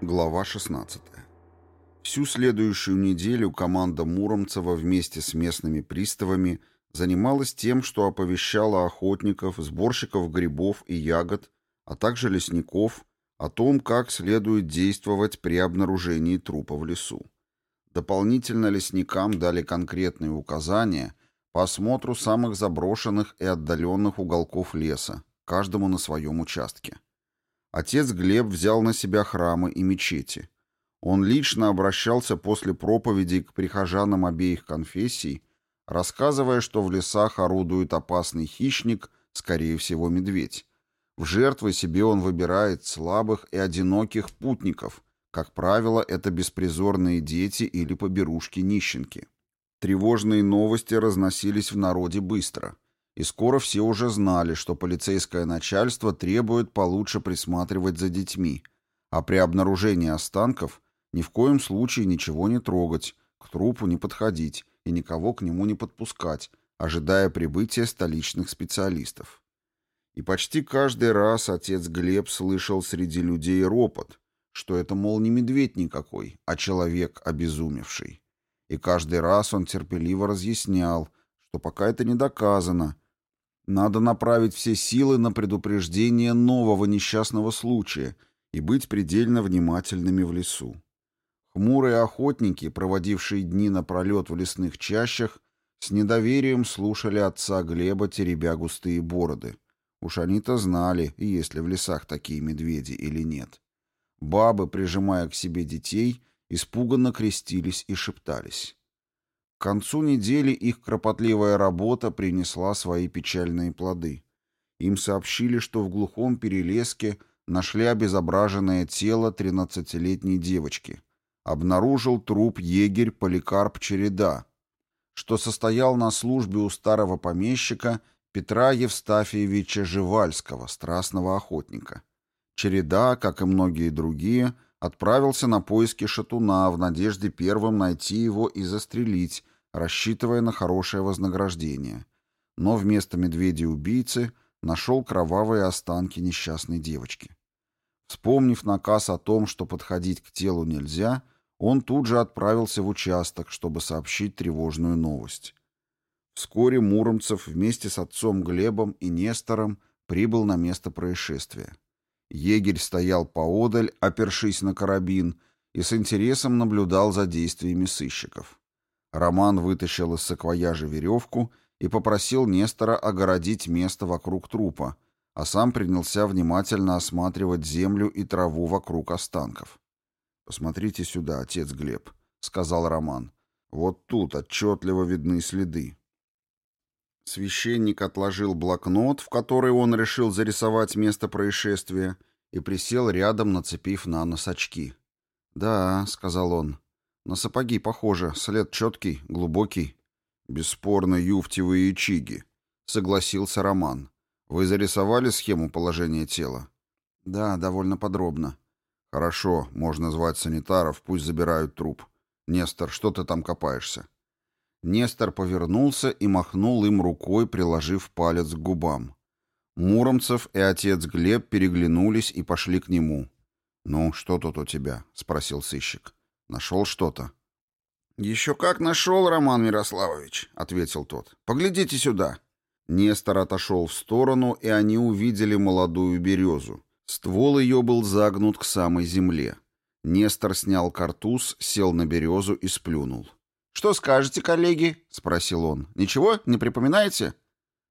Глава 16. Всю следующую неделю команда Муромцева вместе с местными приставами занималась тем, что оповещала охотников, сборщиков грибов и ягод, а также лесников о том, как следует действовать при обнаружении трупа в лесу. Дополнительно лесникам дали конкретные указания – по осмотру самых заброшенных и отдаленных уголков леса, каждому на своем участке. Отец Глеб взял на себя храмы и мечети. Он лично обращался после проповедей к прихожанам обеих конфессий, рассказывая, что в лесах орудует опасный хищник, скорее всего, медведь. В жертвы себе он выбирает слабых и одиноких путников. Как правило, это беспризорные дети или поберушки-нищенки. Тревожные новости разносились в народе быстро, и скоро все уже знали, что полицейское начальство требует получше присматривать за детьми, а при обнаружении останков ни в коем случае ничего не трогать, к трупу не подходить и никого к нему не подпускать, ожидая прибытия столичных специалистов. И почти каждый раз отец Глеб слышал среди людей ропот, что это, мол, не медведь никакой, а человек обезумевший. И каждый раз он терпеливо разъяснял, что пока это не доказано. Надо направить все силы на предупреждение нового несчастного случая и быть предельно внимательными в лесу. Хмурые охотники, проводившие дни напролет в лесных чащах, с недоверием слушали отца Глеба, теребя густые бороды. Уж они-то знали, есть ли в лесах такие медведи или нет. Бабы, прижимая к себе детей, — испуганно крестились и шептались. К концу недели их кропотливая работа принесла свои печальные плоды. Им сообщили, что в глухом перелеске нашли обезображенное тело 13-летней девочки. Обнаружил труп егерь Поликарп Череда, что состоял на службе у старого помещика Петра Евстафьевича Живальского, страстного охотника. Череда, как и многие другие, Отправился на поиски шатуна в надежде первым найти его и застрелить, рассчитывая на хорошее вознаграждение. Но вместо медведя-убийцы нашел кровавые останки несчастной девочки. Вспомнив наказ о том, что подходить к телу нельзя, он тут же отправился в участок, чтобы сообщить тревожную новость. Вскоре Муромцев вместе с отцом Глебом и Нестором прибыл на место происшествия. Егерь стоял поодаль, опершись на карабин, и с интересом наблюдал за действиями сыщиков. Роман вытащил из саквояжа веревку и попросил Нестора огородить место вокруг трупа, а сам принялся внимательно осматривать землю и траву вокруг останков. «Посмотрите сюда, отец Глеб», — сказал Роман. «Вот тут отчетливо видны следы». Священник отложил блокнот, в который он решил зарисовать место происшествия, и присел рядом, нацепив на нос очки. «Да», — сказал он, — «на сапоги похоже, след четкий, глубокий». «Бесспорно, юфтевые чиги. — согласился Роман. «Вы зарисовали схему положения тела?» «Да, довольно подробно». «Хорошо, можно звать санитаров, пусть забирают труп. Нестор, что ты там копаешься?» Нестор повернулся и махнул им рукой, приложив палец к губам. Муромцев и отец Глеб переглянулись и пошли к нему. «Ну, что тут у тебя?» — спросил сыщик. «Нашел что-то?» «Еще как нашел, Роман Мирославович», — ответил тот. «Поглядите сюда». Нестор отошел в сторону, и они увидели молодую березу. Ствол ее был загнут к самой земле. Нестор снял картуз, сел на березу и сплюнул. «Что скажете, коллеги?» — спросил он. «Ничего? Не припоминаете?»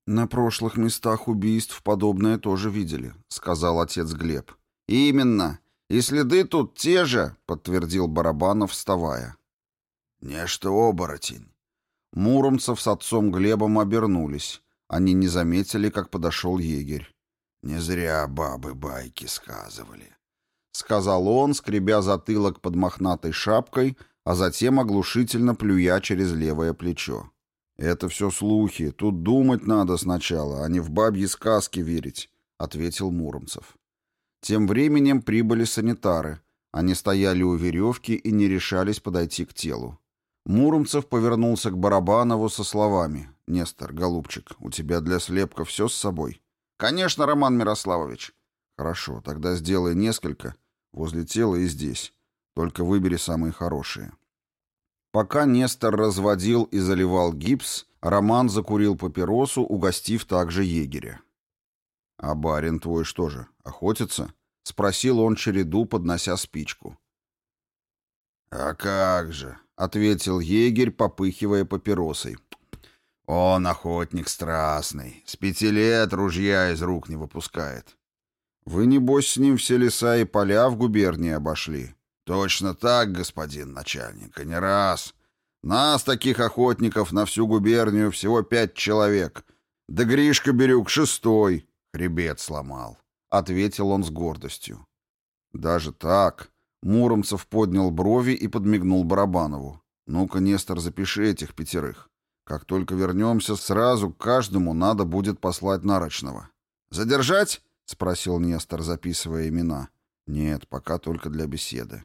«На прошлых местах убийств подобное тоже видели», — сказал отец Глеб. «Именно. И следы тут те же», — подтвердил Барабанов, вставая. «Нечто оборотень». Муромцев с отцом Глебом обернулись. Они не заметили, как подошел егерь. «Не зря бабы байки сказывали», — сказал он, скребя затылок под мохнатой шапкой — а затем оглушительно плюя через левое плечо. «Это все слухи. Тут думать надо сначала, а не в бабьи сказки верить», — ответил Муромцев. Тем временем прибыли санитары. Они стояли у веревки и не решались подойти к телу. Муромцев повернулся к Барабанову со словами. «Нестор, голубчик, у тебя для слепка все с собой?» «Конечно, Роман Мирославович». «Хорошо, тогда сделай несколько возле тела и здесь. Только выбери самые хорошие. Пока Нестор разводил и заливал гипс, Роман закурил папиросу, угостив также егеря. «А барин твой что же, охотится?» — спросил он череду, поднося спичку. «А как же!» — ответил егерь, попыхивая папиросой. «Он охотник страстный, с пяти лет ружья из рук не выпускает». «Вы, небось, с ним все леса и поля в губернии обошли?» «Точно так, господин начальник, и не раз. Нас, таких охотников, на всю губернию всего пять человек. Да Гришка Бирюк шестой, хребет сломал», — ответил он с гордостью. «Даже так?» — Муромцев поднял брови и подмигнул Барабанову. «Ну-ка, Нестор, запиши этих пятерых. Как только вернемся, сразу каждому надо будет послать нарочного». «Задержать?» — спросил Нестор, записывая имена. «Нет, пока только для беседы».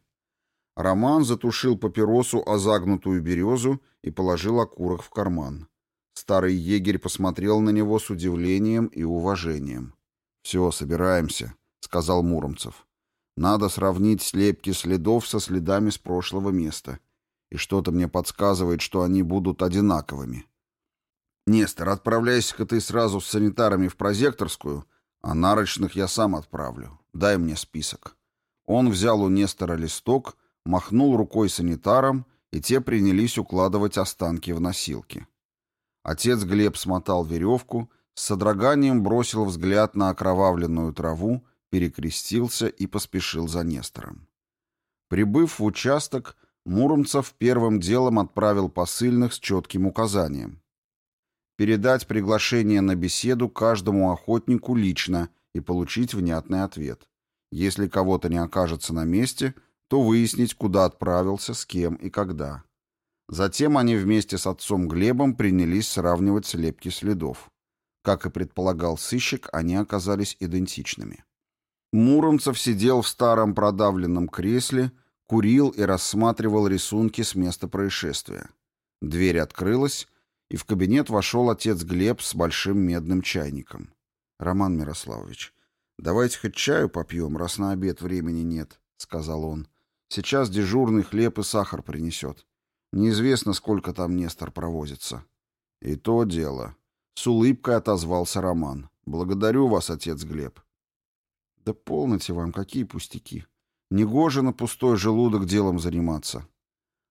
Роман затушил папиросу о загнутую березу и положил окурок в карман. Старый егерь посмотрел на него с удивлением и уважением. «Все, собираемся», — сказал Муромцев. «Надо сравнить слепки следов со следами с прошлого места. И что-то мне подсказывает, что они будут одинаковыми». «Нестор, отправляйся-ка ты сразу с санитарами в прозекторскую, а нарочных я сам отправлю. Дай мне список». Он взял у Нестора листок — махнул рукой санитарам, и те принялись укладывать останки в носилки. Отец Глеб смотал веревку, с содроганием бросил взгляд на окровавленную траву, перекрестился и поспешил за Нестором. Прибыв в участок, Муромцев первым делом отправил посыльных с четким указанием. Передать приглашение на беседу каждому охотнику лично и получить внятный ответ. Если кого-то не окажется на месте – то выяснить, куда отправился, с кем и когда. Затем они вместе с отцом Глебом принялись сравнивать слепки следов. Как и предполагал сыщик, они оказались идентичными. Муромцев сидел в старом продавленном кресле, курил и рассматривал рисунки с места происшествия. Дверь открылась, и в кабинет вошел отец Глеб с большим медным чайником. «Роман Мирославович, давайте хоть чаю попьем, раз на обед времени нет», — сказал он. Сейчас дежурный хлеб и сахар принесет. Неизвестно, сколько там Нестор провозится. И то дело. С улыбкой отозвался Роман. Благодарю вас, отец Глеб. Да полноте вам, какие пустяки. Негоже на пустой желудок делом заниматься.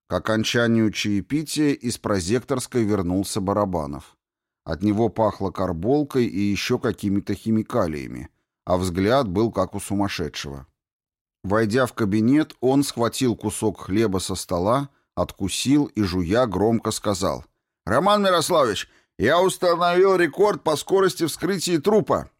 К окончанию чаепития из прозекторской вернулся Барабанов. От него пахло карболкой и еще какими-то химикалиями, а взгляд был как у сумасшедшего. Войдя в кабинет, он схватил кусок хлеба со стола, откусил и, жуя, громко сказал. «Роман Мирославович, я установил рекорд по скорости вскрытия трупа».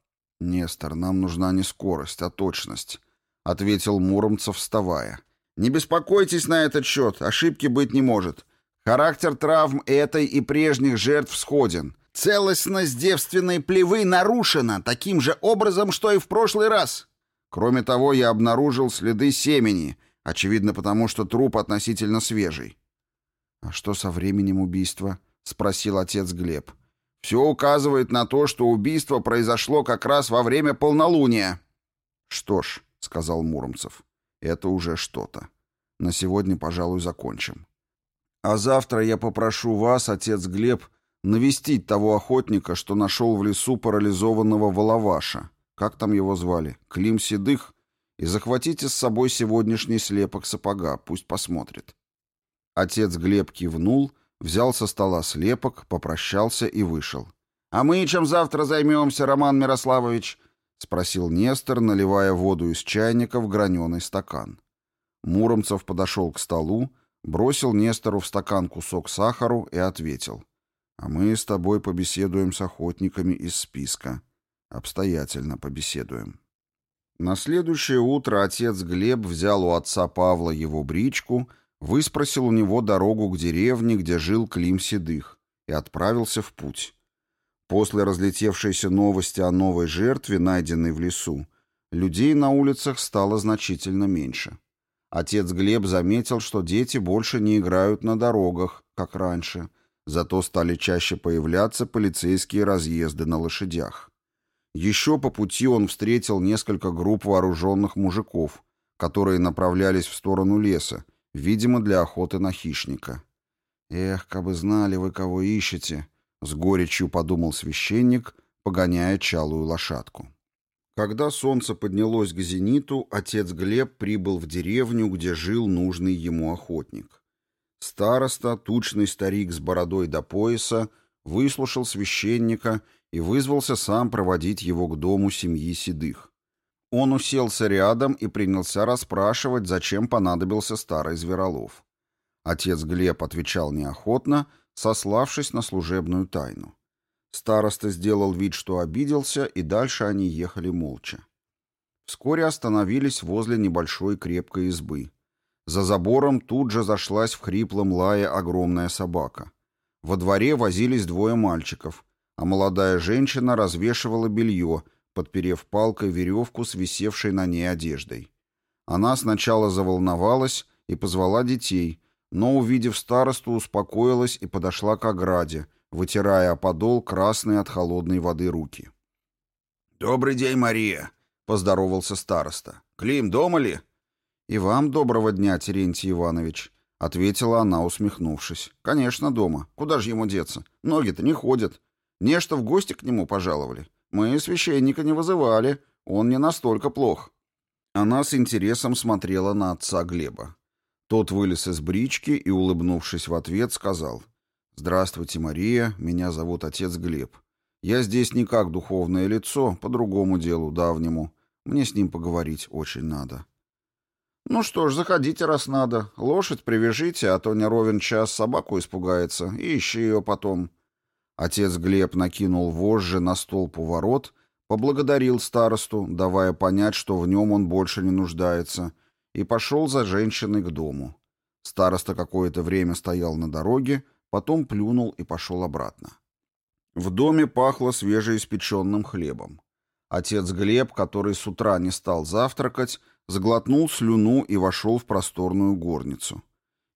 «Нестор, нам нужна не скорость, а точность», — ответил Муромцев, вставая. «Не беспокойтесь на этот счет, ошибки быть не может. Характер травм этой и прежних жертв сходен. Целостность девственной плевы нарушена таким же образом, что и в прошлый раз. Кроме того, я обнаружил следы семени, очевидно потому, что труп относительно свежий. «А что со временем убийства?» — спросил отец Глеб. «Все указывает на то, что убийство произошло как раз во время полнолуния». «Что ж», — сказал Муромцев, — «это уже что-то. На сегодня, пожалуй, закончим. А завтра я попрошу вас, отец Глеб, навестить того охотника, что нашел в лесу парализованного Воловаша как там его звали, Клим Седых, и захватите с собой сегодняшний слепок сапога, пусть посмотрит. Отец Глеб кивнул, взял со стола слепок, попрощался и вышел. «А мы чем завтра займемся, Роман Мирославович?» — спросил Нестор, наливая воду из чайника в граненый стакан. Муромцев подошел к столу, бросил Нестору в стакан кусок сахару и ответил. «А мы с тобой побеседуем с охотниками из списка». Обстоятельно побеседуем. На следующее утро отец Глеб взял у отца Павла его бричку, выспросил у него дорогу к деревне, где жил Клим Седых, и отправился в путь. После разлетевшейся новости о новой жертве, найденной в лесу, людей на улицах стало значительно меньше. Отец Глеб заметил, что дети больше не играют на дорогах, как раньше, зато стали чаще появляться полицейские разъезды на лошадях. Еще по пути он встретил несколько групп вооруженных мужиков, которые направлялись в сторону леса, видимо, для охоты на хищника. «Эх, как бы знали вы, кого ищете!» — с горечью подумал священник, погоняя чалую лошадку. Когда солнце поднялось к зениту, отец Глеб прибыл в деревню, где жил нужный ему охотник. Староста, тучный старик с бородой до пояса, выслушал священника и, и вызвался сам проводить его к дому семьи Седых. Он уселся рядом и принялся расспрашивать, зачем понадобился старый Зверолов. Отец Глеб отвечал неохотно, сославшись на служебную тайну. Староста сделал вид, что обиделся, и дальше они ехали молча. Вскоре остановились возле небольшой крепкой избы. За забором тут же зашлась в хриплом лае огромная собака. Во дворе возились двое мальчиков а молодая женщина развешивала белье, подперев палкой веревку с висевшей на ней одеждой. Она сначала заволновалась и позвала детей, но, увидев старосту, успокоилась и подошла к ограде, вытирая подол красные от холодной воды руки. «Добрый день, Мария!» — поздоровался староста. «Клим, дома ли?» «И вам доброго дня, Терентий Иванович!» — ответила она, усмехнувшись. «Конечно, дома. Куда же ему деться? Ноги-то не ходят. Нечто в гости к нему пожаловали. Мы священника не вызывали, он не настолько плох». Она с интересом смотрела на отца Глеба. Тот вылез из брички и, улыбнувшись в ответ, сказал, «Здравствуйте, Мария, меня зовут отец Глеб. Я здесь не как духовное лицо, по другому делу, давнему. Мне с ним поговорить очень надо». «Ну что ж, заходите, раз надо. Лошадь привяжите, а то не ровен час собаку испугается, и ищи ее потом. Отец Глеб накинул вожжи на столб у ворот, поблагодарил старосту, давая понять, что в нем он больше не нуждается, и пошел за женщиной к дому. Староста какое-то время стоял на дороге, потом плюнул и пошел обратно. В доме пахло свежеиспеченным хлебом. Отец Глеб, который с утра не стал завтракать, сглотнул слюну и вошел в просторную горницу.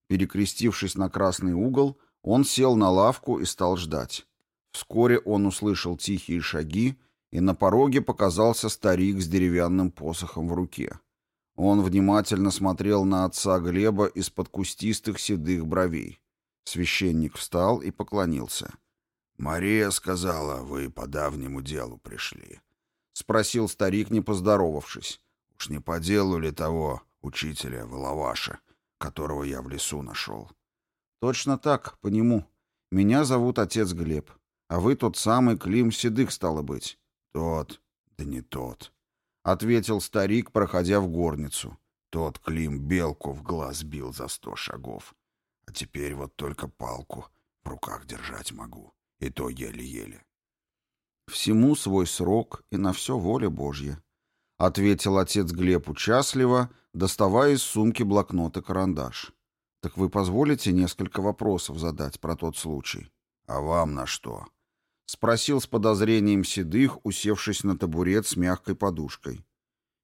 Перекрестившись на красный угол, он сел на лавку и стал ждать. Вскоре он услышал тихие шаги, и на пороге показался старик с деревянным посохом в руке. Он внимательно смотрел на отца Глеба из-под кустистых седых бровей. Священник встал и поклонился. «Мария сказала, вы по давнему делу пришли», — спросил старик, не поздоровавшись. «Уж не по делу ли того учителя Воловаша, которого я в лесу нашел?» «Точно так, по нему. Меня зовут отец Глеб. А вы тот самый Клим Седых, стало быть. Тот, да не тот. Ответил старик, проходя в горницу. Тот Клим белку в глаз бил за сто шагов. А теперь вот только палку в руках держать могу. И то еле-еле. «Всему свой срок и на все воля Божья», — ответил отец Глеб участливо, доставая из сумки блокнот и карандаш. «Так вы позволите несколько вопросов задать про тот случай?» «А вам на что?» — спросил с подозрением Седых, усевшись на табурет с мягкой подушкой.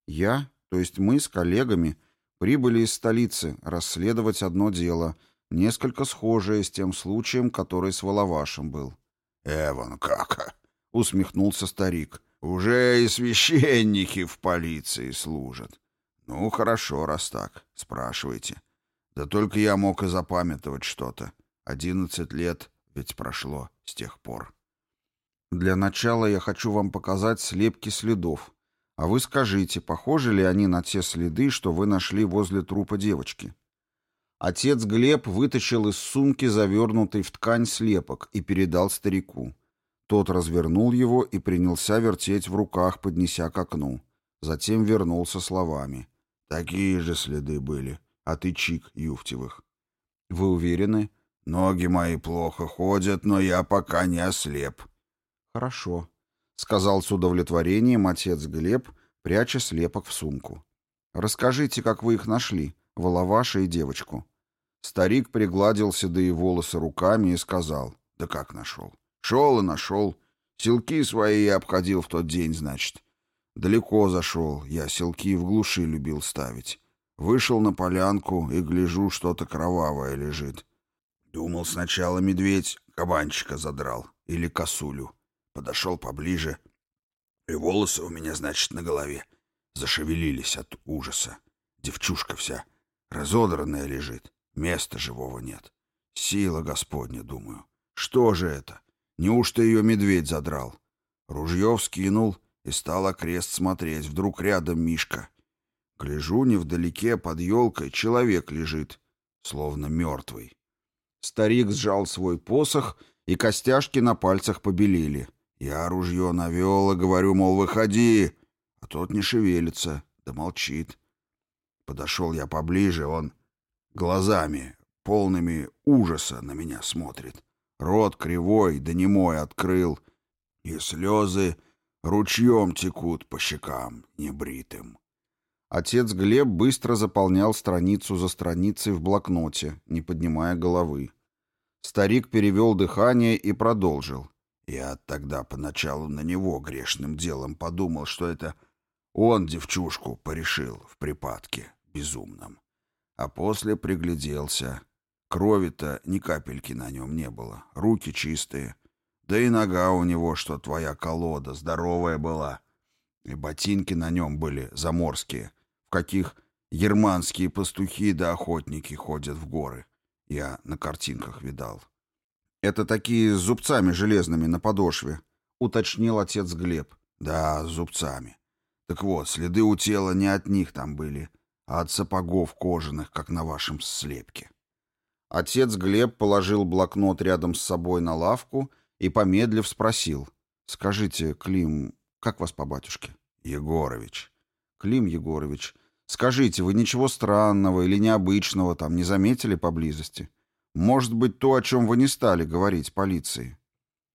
«Я, то есть мы с коллегами, прибыли из столицы расследовать одно дело, несколько схожее с тем случаем, который с Воловашем был». «Эван как!» — усмехнулся старик. «Уже и священники в полиции служат. Ну, хорошо, раз так, спрашивайте. Да только я мог и запамятовать что-то. Одиннадцать лет ведь прошло с тех пор». Для начала я хочу вам показать слепки следов, а вы скажите, похожи ли они на те следы, что вы нашли возле трупа девочки. Отец Глеб вытащил из сумки завернутый в ткань слепок и передал старику. Тот развернул его и принялся вертеть в руках, поднеся к окну. Затем вернулся словами. «Такие же следы были. А ты чик, Юфтевых». «Вы уверены?» «Ноги мои плохо ходят, но я пока не ослеп», «Хорошо», — сказал с удовлетворением отец Глеб, пряча слепок в сумку. «Расскажите, как вы их нашли, Воловаша и девочку». Старик пригладил седые волосы руками и сказал, «Да как нашел? Шел и нашел. Селки свои я обходил в тот день, значит. Далеко зашел, я селки в глуши любил ставить. Вышел на полянку и гляжу, что-то кровавое лежит. Думал, сначала медведь кабанчика задрал или косулю подошел поближе, и волосы у меня, значит, на голове зашевелились от ужаса. Девчушка вся разодранная лежит, места живого нет. Сила Господня, думаю. Что же это? Неужто ее медведь задрал? Ружье вскинул и стал окрест смотреть. Вдруг рядом Мишка. Гляжу, невдалеке под елкой человек лежит, словно мертвый. Старик сжал свой посох, и костяшки на пальцах побелели. Я ружье навел и говорю, мол, выходи. А тот не шевелится, да молчит. Подошел я поближе, он глазами, полными ужаса, на меня смотрит. Рот кривой да немой открыл, и слезы ручьем текут по щекам небритым. Отец Глеб быстро заполнял страницу за страницей в блокноте, не поднимая головы. Старик перевел дыхание и продолжил. Я тогда поначалу на него грешным делом подумал, что это он девчушку порешил в припадке безумном. А после пригляделся. Крови-то ни капельки на нем не было, руки чистые. Да и нога у него, что твоя колода, здоровая была. И ботинки на нем были заморские, в каких германские пастухи да охотники ходят в горы. Я на картинках видал. «Это такие с зубцами железными на подошве», — уточнил отец Глеб. «Да, с зубцами. Так вот, следы у тела не от них там были, а от сапогов кожаных, как на вашем слепке». Отец Глеб положил блокнот рядом с собой на лавку и, помедлив, спросил. «Скажите, Клим, как вас по батюшке?» «Егорович». «Клим Егорович, скажите, вы ничего странного или необычного там не заметили поблизости?» Может быть, то, о чем вы не стали говорить полиции?»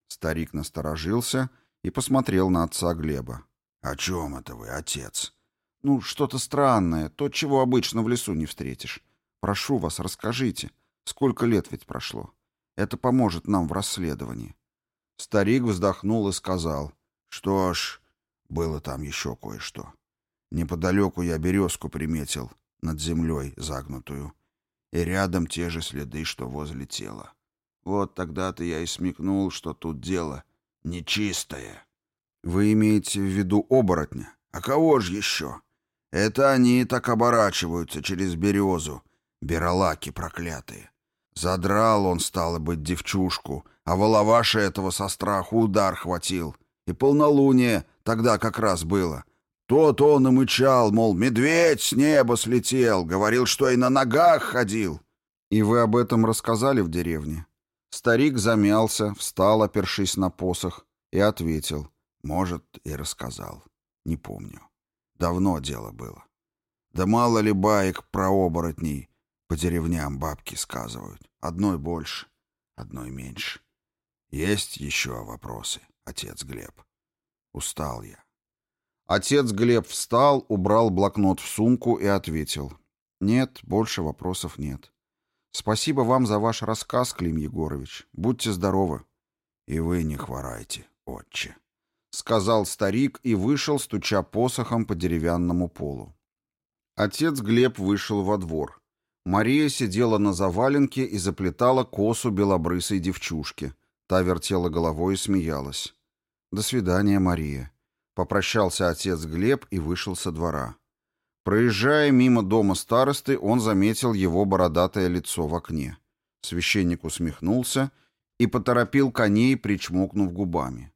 Старик насторожился и посмотрел на отца Глеба. «О чем это вы, отец?» «Ну, что-то странное, то, чего обычно в лесу не встретишь. Прошу вас, расскажите, сколько лет ведь прошло. Это поможет нам в расследовании». Старик вздохнул и сказал. «Что ж, было там еще кое-что. Неподалеку я березку приметил, над землей загнутую и рядом те же следы, что возле тела. Вот тогда-то я и смекнул, что тут дело нечистое. Вы имеете в виду оборотня? А кого же еще? Это они так оборачиваются через березу, бералаки проклятые. Задрал он, стало быть, девчушку, а воловаша этого со страху удар хватил. И полнолуние тогда как раз было. Тот он и мычал, мол, медведь с неба слетел, говорил, что и на ногах ходил. И вы об этом рассказали в деревне? Старик замялся, встал, опершись на посох, и ответил. Может, и рассказал. Не помню. Давно дело было. Да мало ли баек про оборотней. По деревням бабки сказывают. Одной больше, одной меньше. Есть еще вопросы, отец Глеб. Устал я. Отец Глеб встал, убрал блокнот в сумку и ответил. «Нет, больше вопросов нет. Спасибо вам за ваш рассказ, Клим Егорович. Будьте здоровы». «И вы не хворайте, отче», — сказал старик и вышел, стуча посохом по деревянному полу. Отец Глеб вышел во двор. Мария сидела на заваленке и заплетала косу белобрысой девчушки. Та вертела головой и смеялась. «До свидания, Мария», Попрощался отец Глеб и вышел со двора. Проезжая мимо дома старосты, он заметил его бородатое лицо в окне. Священник усмехнулся и поторопил коней, причмокнув губами.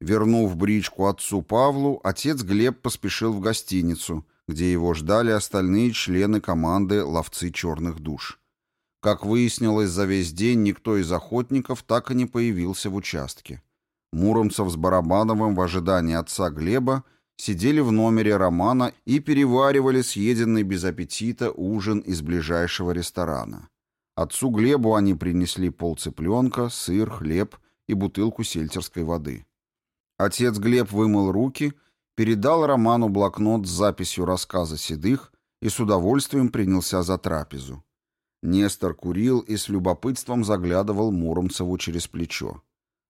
Вернув бричку отцу Павлу, отец Глеб поспешил в гостиницу, где его ждали остальные члены команды «Ловцы черных душ». Как выяснилось, за весь день никто из охотников так и не появился в участке. Муромцев с Барабановым в ожидании отца Глеба сидели в номере Романа и переваривали съеденный без аппетита ужин из ближайшего ресторана. Отцу Глебу они принесли полцыпленка, сыр, хлеб и бутылку сельтерской воды. Отец Глеб вымыл руки, передал Роману блокнот с записью рассказа седых и с удовольствием принялся за трапезу. Нестор курил и с любопытством заглядывал Муромцеву через плечо.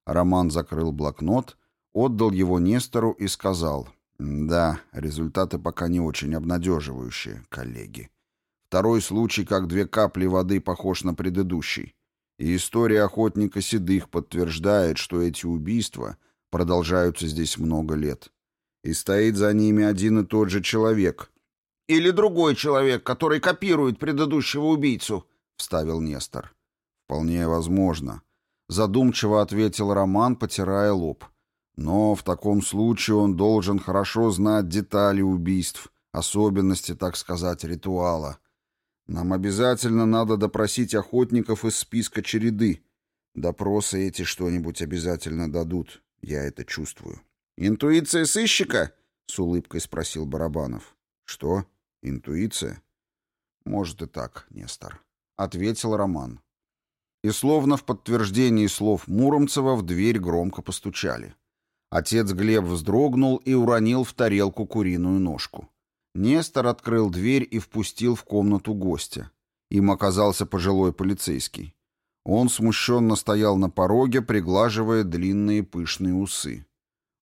Роман закрыл блокнот, отдал его Нестору и сказал, «Да, результаты пока не очень обнадеживающие, коллеги. Второй случай, как две капли воды, похож на предыдущий. И история охотника Седых подтверждает, что эти убийства продолжаются здесь много лет. И стоит за ними один и тот же человек. «Или другой человек, который копирует предыдущего убийцу», — вставил Нестор. «Вполне возможно», задумчиво ответил Роман, потирая лоб. Но в таком случае он должен хорошо знать детали убийств, особенности, так сказать, ритуала. Нам обязательно надо допросить охотников из списка череды. Допросы эти что-нибудь обязательно дадут, я это чувствую. Интуиция сыщика? с улыбкой спросил Барабанов. Что? Интуиция? Может и так, Нестор, ответил Роман. И словно в подтверждении слов Муромцева в дверь громко постучали. Отец Глеб вздрогнул и уронил в тарелку куриную ножку. Нестор открыл дверь и впустил в комнату гостя. Им оказался пожилой полицейский. Он смущенно стоял на пороге, приглаживая длинные пышные усы.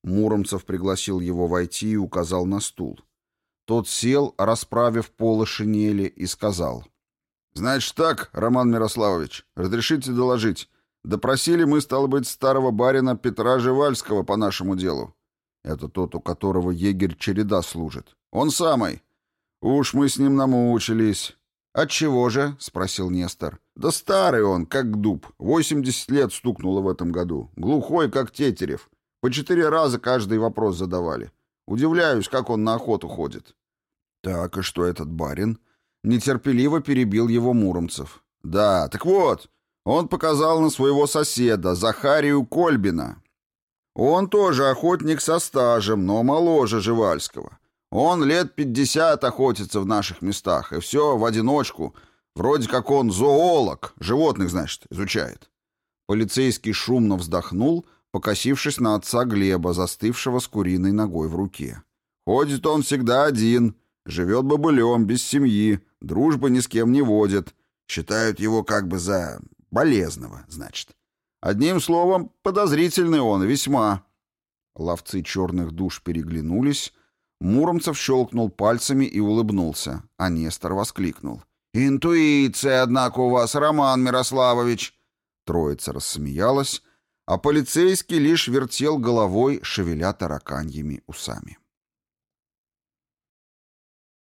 Муромцев пригласил его войти и указал на стул. Тот сел, расправив полы шинели, и сказал — «Значит так, Роман Мирославович, разрешите доложить. Допросили мы, стало быть, старого барина Петра Живальского по нашему делу. Это тот, у которого егерь череда служит. Он самый. Уж мы с ним намучились». «Отчего же?» — спросил Нестор. «Да старый он, как дуб. Восемьдесят лет стукнуло в этом году. Глухой, как тетерев. По четыре раза каждый вопрос задавали. Удивляюсь, как он на охоту ходит». «Так, и что этот барин?» Нетерпеливо перебил его Муромцев. «Да, так вот, он показал на своего соседа, Захарию Кольбина. Он тоже охотник со стажем, но моложе Живальского. Он лет пятьдесят охотится в наших местах, и все в одиночку. Вроде как он зоолог, животных, значит, изучает». Полицейский шумно вздохнул, покосившись на отца Глеба, застывшего с куриной ногой в руке. «Ходит он всегда один, живет бобылем, без семьи, Дружбы ни с кем не водят. Считают его как бы за болезного, значит. Одним словом, подозрительный он весьма. Ловцы черных душ переглянулись. Муромцев щелкнул пальцами и улыбнулся, а Нестор воскликнул. «Интуиция, однако, у вас, Роман Мирославович!» Троица рассмеялась, а полицейский лишь вертел головой, шевеля тараканьями усами.